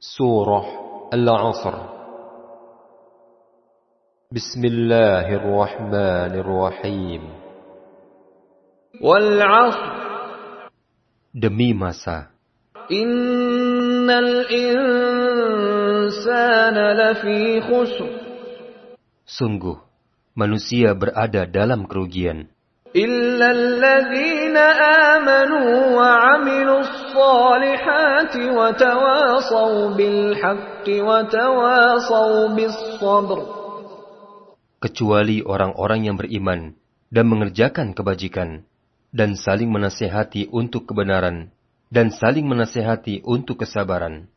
سورة العصر بسم الله الرحمن الرحيم والعصر Demi masa, إن الإنسان لفي خسر sungguh manusia berada dalam kerugian, إلا الذين آمنوا وعملوا الصالحات وتواصوا بالحق وتواصوا بالصبر kecuali orang-orang yang beriman dan mengerjakan kebajikan, dan saling menasehati untuk kebenaran, dan saling menasehati untuk kesabaran.